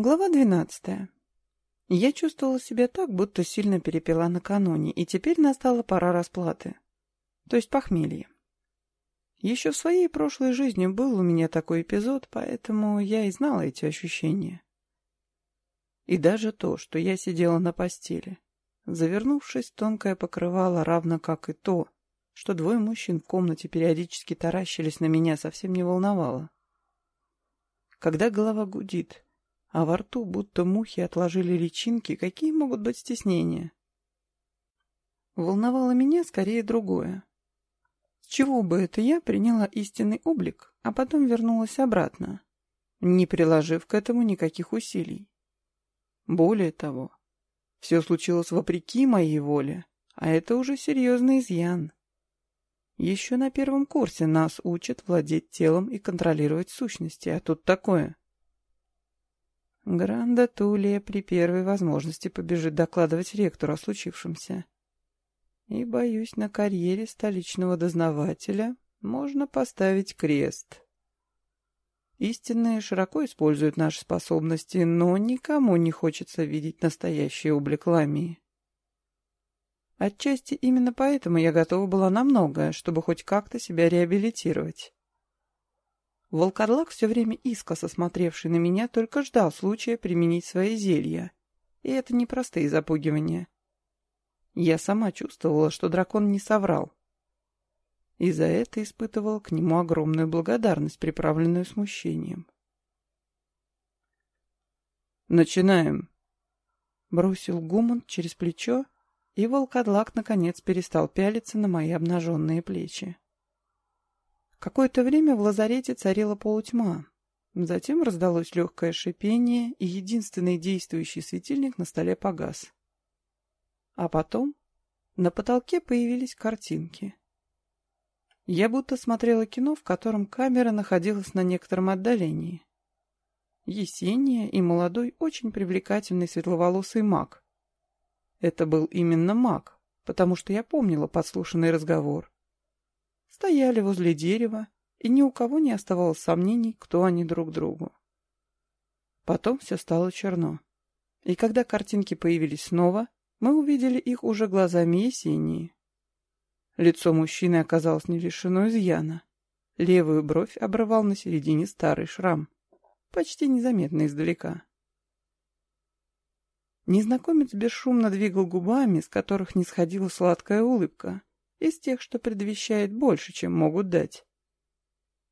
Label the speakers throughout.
Speaker 1: Глава двенадцатая. Я чувствовала себя так, будто сильно перепила накануне, и теперь настала пора расплаты. То есть похмелье. Еще в своей прошлой жизни был у меня такой эпизод, поэтому я и знала эти ощущения. И даже то, что я сидела на постели, завернувшись тонкое покрывало, равно как и то, что двое мужчин в комнате периодически таращились на меня, совсем не волновало. Когда голова гудит, а во рту будто мухи отложили личинки, какие могут быть стеснения? Волновало меня скорее другое. С чего бы это я приняла истинный облик, а потом вернулась обратно, не приложив к этому никаких усилий? Более того, все случилось вопреки моей воле, а это уже серьезный изъян. Еще на первом курсе нас учат владеть телом и контролировать сущности, а тут такое. Гранда Тулия при первой возможности побежит докладывать ректору о случившемся. И, боюсь, на карьере столичного дознавателя можно поставить крест. Истинные широко используют наши способности, но никому не хочется видеть настоящий облик Ламии. Отчасти именно поэтому я готова была на многое, чтобы хоть как-то себя реабилитировать. Волкодлак, все время искоса смотревший на меня, только ждал случая применить свои зелья. И это не простые запугивания. Я сама чувствовала, что дракон не соврал. И за это испытывала к нему огромную благодарность, приправленную смущением. «Начинаем», — бросил Гуман через плечо, и волкодлак наконец перестал пялиться на мои обнаженные плечи. Какое-то время в лазарете царила полутьма. Затем раздалось легкое шипение, и единственный действующий светильник на столе погас. А потом на потолке появились картинки. Я будто смотрела кино, в котором камера находилась на некотором отдалении. Есения и молодой, очень привлекательный светловолосый маг. Это был именно маг, потому что я помнила подслушанный разговор стояли возле дерева, и ни у кого не оставалось сомнений, кто они друг другу. Потом все стало черно. И когда картинки появились снова, мы увидели их уже глазами Есении. Лицо мужчины оказалось не лишено изъяна. Левую бровь обрывал на середине старый шрам, почти незаметно издалека. Незнакомец бесшумно двигал губами, с которых не сходила сладкая улыбка из тех, что предвещает больше, чем могут дать.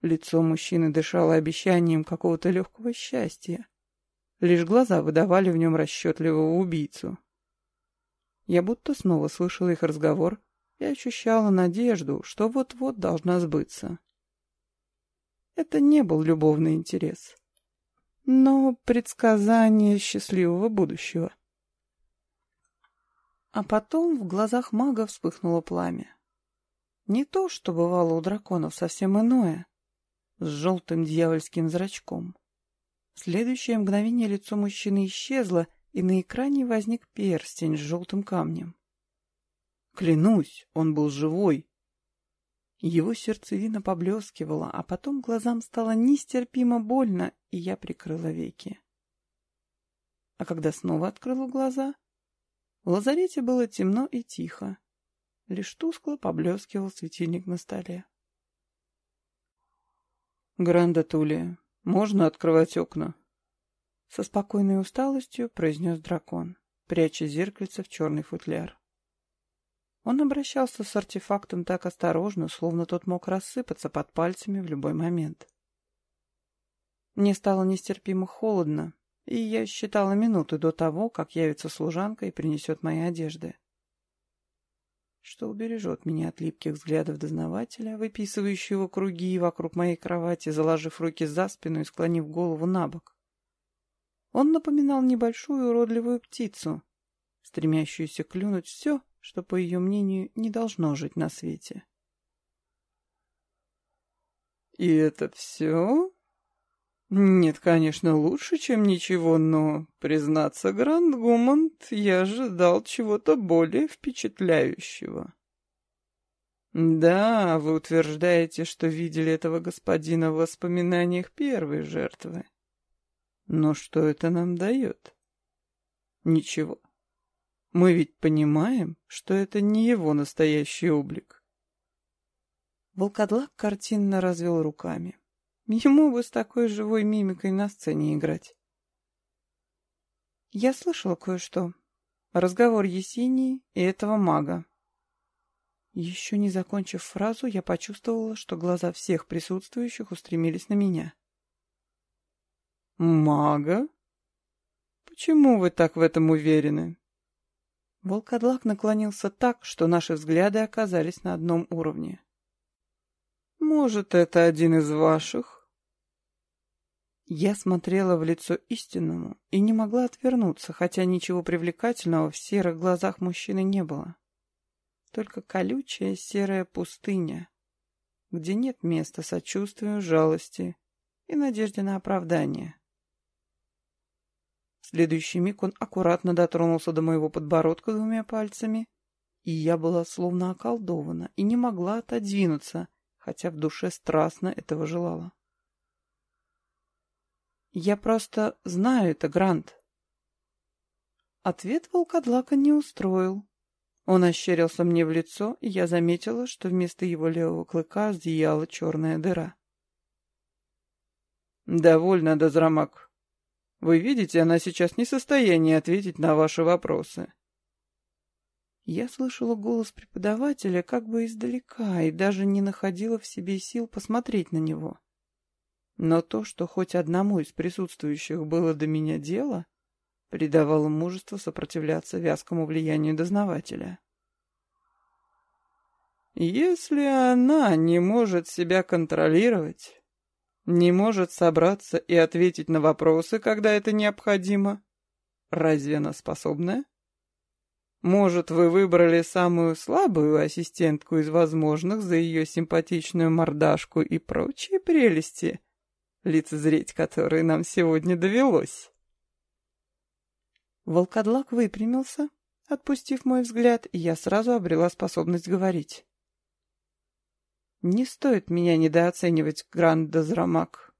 Speaker 1: Лицо мужчины дышало обещанием какого-то легкого счастья. Лишь глаза выдавали в нем расчетливого убийцу. Я будто снова слышала их разговор и ощущала надежду, что вот-вот должна сбыться. Это не был любовный интерес, но предсказание счастливого будущего. А потом в глазах мага вспыхнуло пламя. Не то, что бывало у драконов, совсем иное. С желтым дьявольским зрачком. В следующее мгновение лицо мужчины исчезло, и на экране возник перстень с желтым камнем. Клянусь, он был живой. Его сердцевина поблескивала, а потом глазам стало нестерпимо больно, и я прикрыла веки. А когда снова открыла глаза, в лазарете было темно и тихо. Лишь тускло поблескивал светильник на столе. «Гранда Тулия, можно открывать окна?» Со спокойной усталостью произнес дракон, пряча зеркальце в черный футляр. Он обращался с артефактом так осторожно, словно тот мог рассыпаться под пальцами в любой момент. Мне стало нестерпимо холодно, и я считала минуты до того, как явится служанка и принесет мои одежды что убережет меня от липких взглядов дознавателя, выписывающего круги вокруг моей кровати, заложив руки за спину и склонив голову на бок. Он напоминал небольшую уродливую птицу, стремящуюся клюнуть все, что, по ее мнению, не должно жить на свете. «И это все?» Нет, конечно, лучше, чем ничего, но, признаться, Гранд Гумант, я ожидал чего-то более впечатляющего. Да, вы утверждаете, что видели этого господина в воспоминаниях первой жертвы. Но что это нам дает? Ничего. Мы ведь понимаем, что это не его настоящий облик. Волкодлак картинно развел руками. Ему бы с такой живой мимикой на сцене играть. Я слышала кое-что. Разговор Есении и этого мага. Еще не закончив фразу, я почувствовала, что глаза всех присутствующих устремились на меня. «Мага? Почему вы так в этом уверены?» Волкодлак наклонился так, что наши взгляды оказались на одном уровне. «Может, это один из ваших?» Я смотрела в лицо истинному и не могла отвернуться, хотя ничего привлекательного в серых глазах мужчины не было. Только колючая серая пустыня, где нет места сочувствию, жалости и надежде на оправдание. В следующий миг он аккуратно дотронулся до моего подбородка двумя пальцами, и я была словно околдована и не могла отодвинуться, хотя в душе страстно этого желала. «Я просто знаю это, Грант». Ответ волкодлака не устроил. Он ощерился мне в лицо, и я заметила, что вместо его левого клыка зияла черная дыра. «Довольно, Дозрамак», вы видите, она сейчас не в состоянии ответить на ваши вопросы. Я слышала голос преподавателя как бы издалека и даже не находила в себе сил посмотреть на него. Но то, что хоть одному из присутствующих было до меня дело, придавало мужество сопротивляться вязкому влиянию дознавателя. Если она не может себя контролировать, не может собраться и ответить на вопросы, когда это необходимо? Разве она способная? Может, вы выбрали самую слабую ассистентку из возможных за ее симпатичную мордашку и прочие прелести, лицезреть которые нам сегодня довелось? Волкодлак выпрямился, отпустив мой взгляд, и я сразу обрела способность говорить. Не стоит меня недооценивать, Гранд Дозрамак.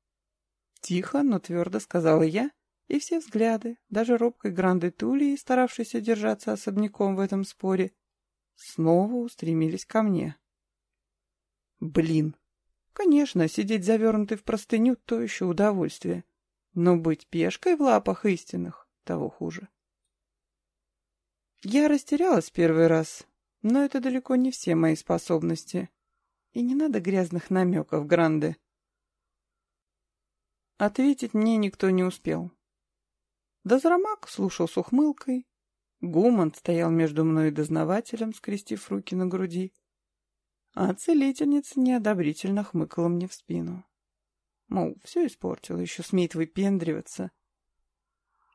Speaker 1: Тихо, но твердо сказала я, и все взгляды, даже робкой Гранды Тулии, старавшейся держаться особняком в этом споре, снова устремились ко мне. Блин, конечно, сидеть завернутый в простыню — то еще удовольствие, но быть пешкой в лапах истинных — того хуже. Я растерялась первый раз, но это далеко не все мои способности. И не надо грязных намеков, Гранде. Ответить мне никто не успел. Дозрамак слушал с ухмылкой. Гумант стоял между мной и дознавателем, скрестив руки на груди. А целительница неодобрительно хмыкала мне в спину. Мол, все испортила, еще смеет выпендриваться.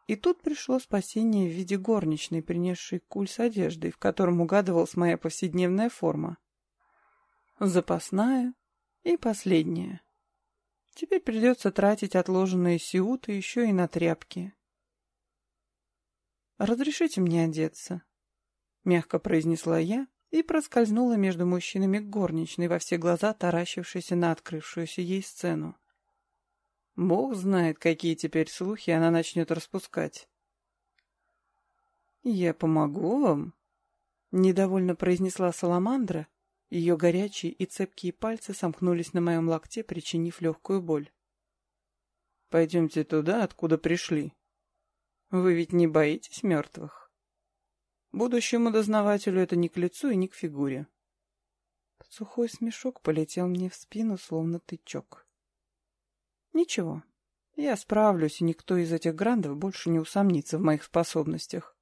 Speaker 1: И тут пришло спасение в виде горничной, принесшей куль с одеждой, в котором угадывалась моя повседневная форма запасная и последняя. Теперь придется тратить отложенные сиуты еще и на тряпки. «Разрешите мне одеться?» — мягко произнесла я и проскользнула между мужчинами горничной во все глаза, таращившейся на открывшуюся ей сцену. Бог знает, какие теперь слухи она начнет распускать. «Я помогу вам?» — недовольно произнесла Саламандра, ее горячие и цепкие пальцы сомкнулись на моем локте, причинив легкую боль. «Пойдемте туда, откуда пришли. Вы ведь не боитесь мертвых?» Будущему дознавателю это ни к лицу и ни к фигуре. Сухой смешок полетел мне в спину, словно тычок. «Ничего, я справлюсь, и никто из этих грандов больше не усомнится в моих способностях».